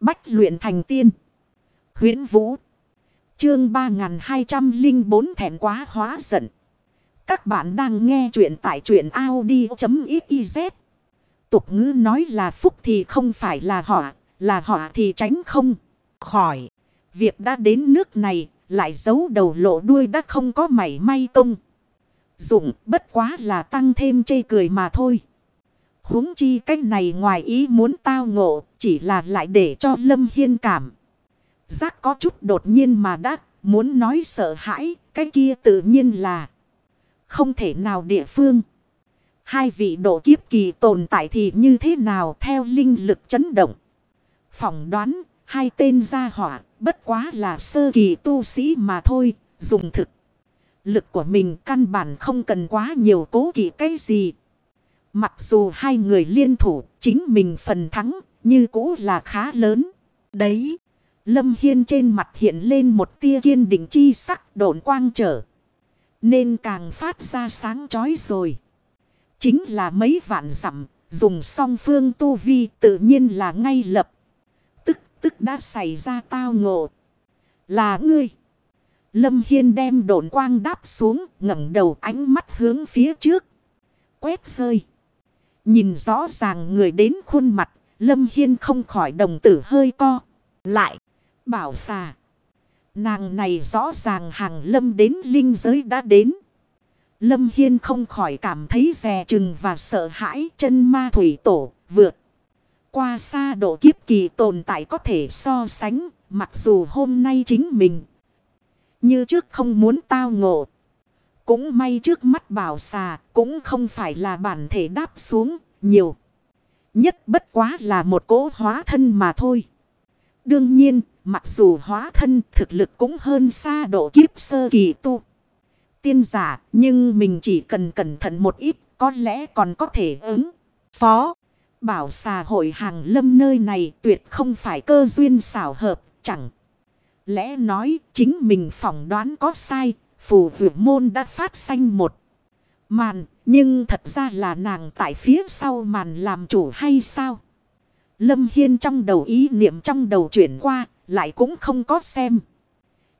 Bách luyện thành tiên. huyễn Vũ. Chương 3204 thẹn quá hóa giận. Các bạn đang nghe truyện tại truyện Audi.xyz. Tục ngữ nói là phúc thì không phải là họ, là họ thì tránh không. Khỏi. Việc đã đến nước này, lại giấu đầu lộ đuôi đã không có mảy may công. Dụng bất quá là tăng thêm chê cười mà thôi huống chi cái này ngoài ý muốn tao ngộ, chỉ là lại để cho Lâm Hiên cảm. Giác có chút đột nhiên mà đã, muốn nói sợ hãi, cái kia tự nhiên là không thể nào địa phương. Hai vị độ kiếp kỳ tồn tại thì như thế nào theo linh lực chấn động. Phỏng đoán, hai tên gia hỏa, bất quá là sơ kỳ tu sĩ mà thôi, dùng thực. Lực của mình căn bản không cần quá nhiều cố kỵ cái gì. Mặc dù hai người liên thủ, chính mình phần thắng, như cũ là khá lớn. Đấy, Lâm Hiên trên mặt hiện lên một tia kiên định chi sắc độn quang trở. Nên càng phát ra sáng chói rồi. Chính là mấy vạn dặm dùng song phương tu vi tự nhiên là ngay lập. Tức tức đã xảy ra tao ngộ. Là ngươi. Lâm Hiên đem độn quang đáp xuống ngẩng đầu ánh mắt hướng phía trước. Quét rơi. Nhìn rõ ràng người đến khuôn mặt, Lâm Hiên không khỏi đồng tử hơi co. Lại, bảo xà. Nàng này rõ ràng hàng Lâm đến linh giới đã đến. Lâm Hiên không khỏi cảm thấy rè chừng và sợ hãi chân ma thủy tổ vượt. Qua xa độ kiếp kỳ tồn tại có thể so sánh, mặc dù hôm nay chính mình. Như trước không muốn tao ngộ. Cũng may trước mắt bảo xà cũng không phải là bản thể đáp xuống nhiều. Nhất bất quá là một cỗ hóa thân mà thôi. Đương nhiên, mặc dù hóa thân thực lực cũng hơn xa độ kiếp sơ kỳ tu. Tiên giả, nhưng mình chỉ cần cẩn thận một ít, có lẽ còn có thể ứng. Phó, bảo xà hội hàng lâm nơi này tuyệt không phải cơ duyên xảo hợp, chẳng. Lẽ nói chính mình phỏng đoán có sai, phù vượt môn đã phát sanh một màn, nhưng thật ra là nàng tại phía sau màn làm chủ hay sao? Lâm Hiên trong đầu ý niệm trong đầu chuyển qua, lại cũng không có xem.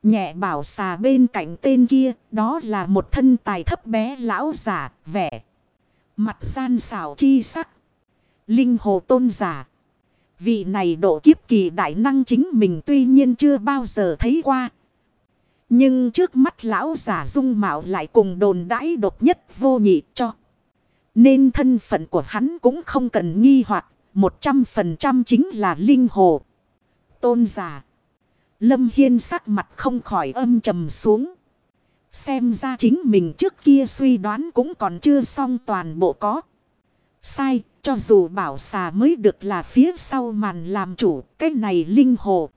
Nhẹ bảo xà bên cạnh tên kia, đó là một thân tài thấp bé lão giả, vẻ. Mặt gian xảo chi sắc. Linh hồ tôn giả. Vị này độ kiếp kỳ đại năng chính mình tuy nhiên chưa bao giờ thấy qua, nhưng trước mắt lão giả dung mạo lại cùng đồn đãi độc nhất vô nhị cho. Nên thân phận của hắn cũng không cần nghi hoặc một trăm phần trăm chính là linh hồ. Tôn giả. Lâm Hiên sắc mặt không khỏi âm trầm xuống. Xem ra chính mình trước kia suy đoán cũng còn chưa xong toàn bộ có. Sai, cho dù bảo xà mới được là phía sau màn làm chủ, cái này linh hồ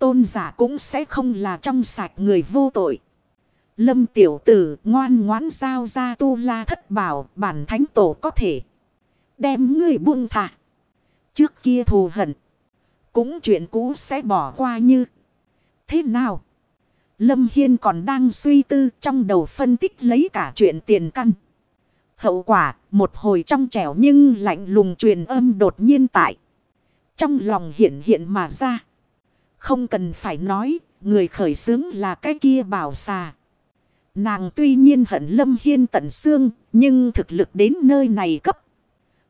tôn giả cũng sẽ không là trong sạch người vô tội. Lâm tiểu tử, ngoan ngoãn giao ra tu la thất bảo, bản thánh tổ có thể. Đem người buông thả. Trước kia thù hận. Cũng chuyện cũ sẽ bỏ qua như. Thế nào? Lâm Hiên còn đang suy tư trong đầu phân tích lấy cả chuyện tiền căn. Hậu quả, một hồi trong trẻo nhưng lạnh lùng truyền âm đột nhiên tại. Trong lòng hiện hiện mà ra. Không cần phải nói, người khởi xướng là cái kia bảo xà. Nàng tuy nhiên hận lâm hiên tận xương, nhưng thực lực đến nơi này cấp.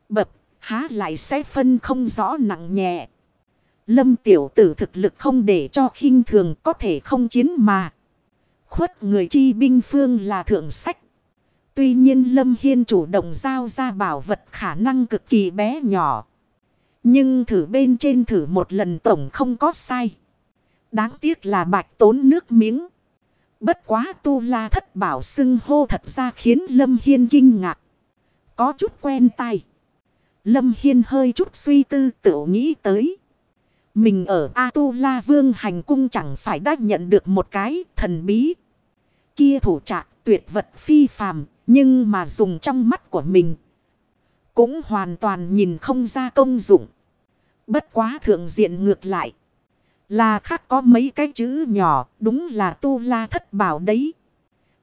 Bập, há lại sẽ phân không rõ nặng nhẹ. Lâm tiểu tử thực lực không để cho khinh thường có thể không chiến mà. Khuất người chi binh phương là thượng sách. Tuy nhiên Lâm Hiên chủ động giao ra bảo vật khả năng cực kỳ bé nhỏ. Nhưng thử bên trên thử một lần tổng không có sai. Đáng tiếc là bạch tốn nước miếng. Bất quá tu la thất bảo xưng hô thật ra khiến Lâm Hiên kinh ngạc. Có chút quen tay. Lâm Hiên hơi chút suy tư tự nghĩ tới. Mình ở A-tu-la vương hành cung chẳng phải đã nhận được một cái thần bí. Kia thủ trạc tuyệt vật phi phàm, nhưng mà dùng trong mắt của mình. Cũng hoàn toàn nhìn không ra công dụng. Bất quá thượng diện ngược lại. Là khác có mấy cái chữ nhỏ, đúng là tu la thất bảo đấy.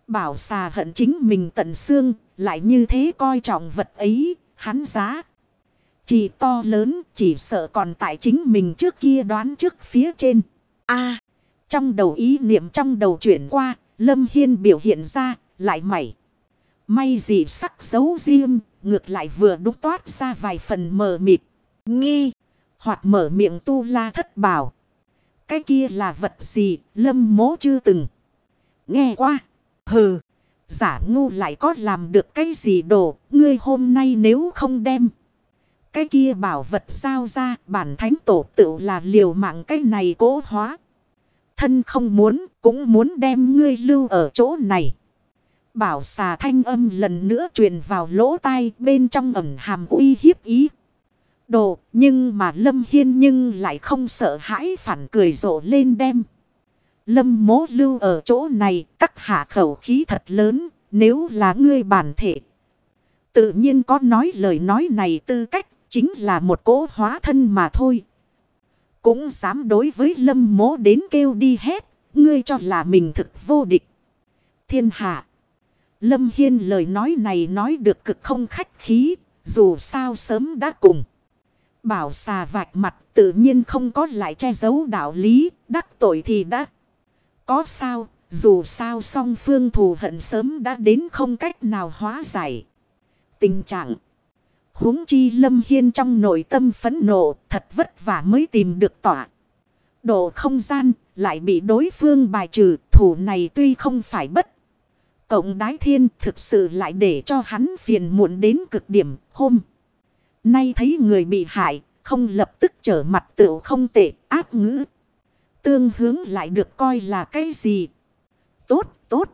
Bảo xà hận chính mình tận xương, lại như thế coi trọng vật ấy, hắn giá. Chỉ to lớn chỉ sợ còn tại chính mình trước kia đoán trước phía trên. a trong đầu ý niệm trong đầu chuyển qua, Lâm Hiên biểu hiện ra, lại mảy. May gì sắc dấu riêng, ngược lại vừa đúc toát ra vài phần mờ mịt. Nghi, hoặc mở miệng tu la thất bảo. Cái kia là vật gì, lâm mố chưa từng. Nghe qua, hừ, giả ngu lại có làm được cái gì đồ, ngươi hôm nay nếu không đem. Cái kia bảo vật sao ra, bản thánh tổ tự là liều mạng cái này cố hóa. Thân không muốn, cũng muốn đem ngươi lưu ở chỗ này. Bảo xà thanh âm lần nữa truyền vào lỗ tai bên trong ẩm hàm uy hiếp ý. Đồ, nhưng mà Lâm Hiên nhưng lại không sợ hãi phản cười rộ lên đem. Lâm mố lưu ở chỗ này, các hạ khẩu khí thật lớn, nếu là ngươi bản thể. Tự nhiên có nói lời nói này tư cách, chính là một cố hóa thân mà thôi. Cũng dám đối với lâm mố đến kêu đi hết, ngươi cho là mình thực vô địch. Thiên hạ. Lâm Hiên lời nói này nói được cực không khách khí, dù sao sớm đã cùng. Bảo xà vạch mặt tự nhiên không có lại che giấu đạo lý, đắc tội thì đã. Có sao, dù sao song phương thù hận sớm đã đến không cách nào hóa giải. Tình trạng. huống chi lâm hiên trong nội tâm phấn nộ thật vất vả mới tìm được tỏa. Độ không gian lại bị đối phương bài trừ thủ này tuy không phải bất. Cộng đái thiên thực sự lại để cho hắn phiền muộn đến cực điểm hôm. Nay thấy người bị hại, không lập tức trở mặt tựu không tệ áp ngữ. Tương hướng lại được coi là cái gì? Tốt, tốt.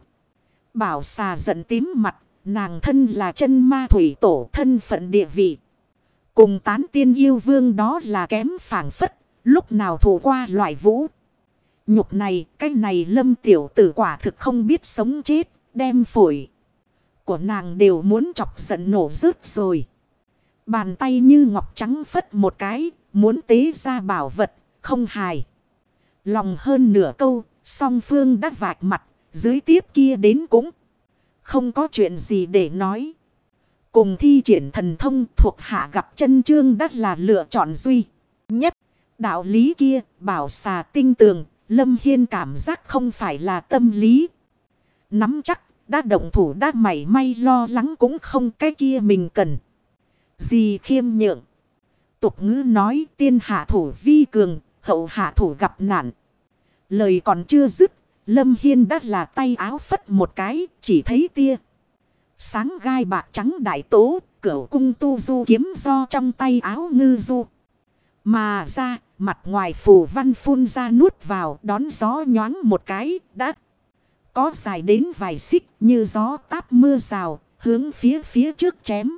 Bảo xà giận tím mặt, nàng thân là chân ma thủy tổ thân phận địa vị. Cùng tán tiên yêu vương đó là kém phản phất, lúc nào thủ qua loại vũ. Nhục này, cái này lâm tiểu tử quả thực không biết sống chết, đem phổi. Của nàng đều muốn chọc giận nổ rớt rồi. Bàn tay như ngọc trắng phất một cái, muốn tế ra bảo vật, không hài. Lòng hơn nửa câu, song phương đã vạch mặt, dưới tiếp kia đến cũng không có chuyện gì để nói. Cùng thi triển thần thông thuộc hạ gặp chân trương đắt là lựa chọn duy nhất. Đạo lý kia bảo xà tinh tường, Lâm Hiên cảm giác không phải là tâm lý. Nắm chắc, đã động thủ đã mảy may lo lắng cũng không cái kia mình cần. Gì khiêm nhượng. Tục ngữ nói tiên hạ thủ vi cường, hậu hạ thủ gặp nạn. Lời còn chưa dứt, Lâm Hiên đã là tay áo phất một cái, chỉ thấy tia. Sáng gai bạc trắng đại tố, cửa cung tu du kiếm do trong tay áo ngư du. Mà ra, mặt ngoài phủ văn phun ra nuốt vào, đón gió nhoáng một cái, đã có dài đến vài xích như gió táp mưa rào, hướng phía phía trước chém.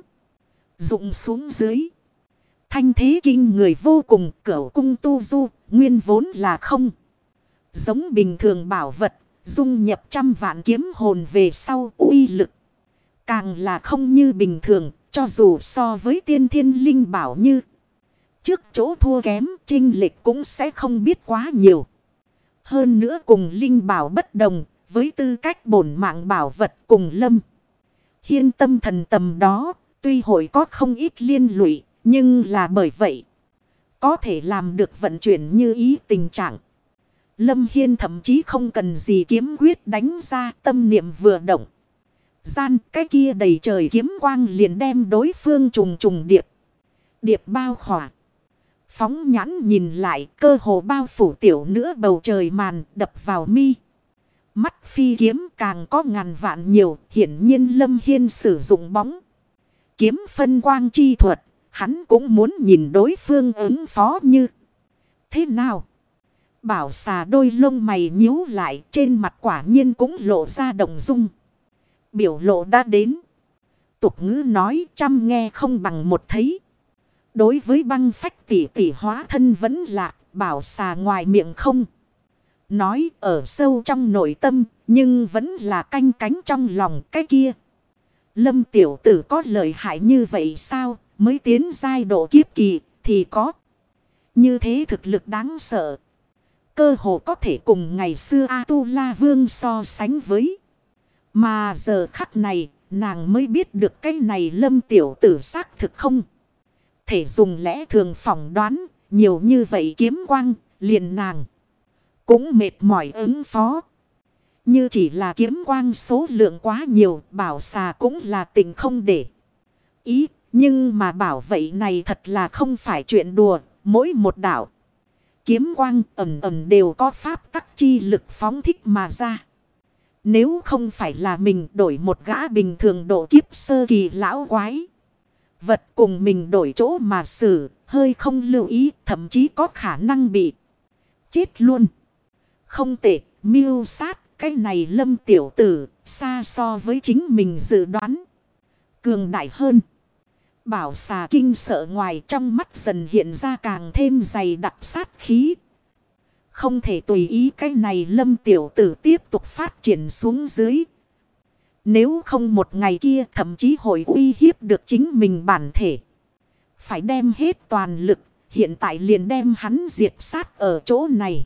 Dụng xuống dưới. Thanh thế kinh người vô cùng cửu cung tu du, nguyên vốn là không. Giống bình thường bảo vật, dung nhập trăm vạn kiếm hồn về sau uy lực. Càng là không như bình thường, cho dù so với tiên thiên linh bảo như. Trước chỗ thua kém, trinh lịch cũng sẽ không biết quá nhiều. Hơn nữa cùng linh bảo bất đồng, với tư cách bổn mạng bảo vật cùng lâm. Hiên tâm thần tầm đó, tuy hội có không ít liên lụy, nhưng là bởi vậy. Có thể làm được vận chuyển như ý tình trạng. Lâm Hiên thậm chí không cần gì kiếm quyết đánh ra tâm niệm vừa động. Gian cái kia đầy trời kiếm quang liền đem đối phương trùng trùng điệp. Điệp bao khỏa. Phóng nhãn nhìn lại cơ hồ bao phủ tiểu nữa bầu trời màn đập vào mi. Mắt phi kiếm càng có ngàn vạn nhiều hiển nhiên Lâm Hiên sử dụng bóng. Kiếm phân quang chi thuật hắn cũng muốn nhìn đối phương ứng phó như thế nào. Bảo xà đôi lông mày nhíu lại trên mặt quả nhiên cũng lộ ra đồng dung. Biểu lộ đã đến. Tục ngữ nói chăm nghe không bằng một thấy. Đối với băng phách tỷ tỷ hóa thân vẫn lạ, bảo xà ngoài miệng không. Nói ở sâu trong nội tâm nhưng vẫn là canh cánh trong lòng cái kia. Lâm tiểu tử có lợi hại như vậy sao mới tiến giai độ kiếp kỳ thì có. Như thế thực lực đáng sợ cơ hồ có thể cùng ngày xưa A-tu-la vương so sánh với. Mà giờ khắc này, nàng mới biết được cái này lâm tiểu tử xác thực không. thể dùng lẽ thường phỏng đoán, nhiều như vậy kiếm quang, liền nàng. Cũng mệt mỏi ứng phó. Như chỉ là kiếm quang số lượng quá nhiều, bảo xà cũng là tình không để. Ý, nhưng mà bảo vậy này thật là không phải chuyện đùa, mỗi một đảo. Kiếm quang ẩm ẩm đều có pháp tắc chi lực phóng thích mà ra. Nếu không phải là mình đổi một gã bình thường độ kiếp sơ kỳ lão quái. Vật cùng mình đổi chỗ mà xử, hơi không lưu ý, thậm chí có khả năng bị chết luôn. Không tệ, miêu sát, cái này lâm tiểu tử, xa so với chính mình dự đoán. Cường đại hơn. Bảo xà kinh sợ ngoài trong mắt dần hiện ra càng thêm dày đặc sát khí. Không thể tùy ý cái này lâm tiểu tử tiếp tục phát triển xuống dưới. Nếu không một ngày kia thậm chí hội uy hiếp được chính mình bản thể. Phải đem hết toàn lực, hiện tại liền đem hắn diệt sát ở chỗ này.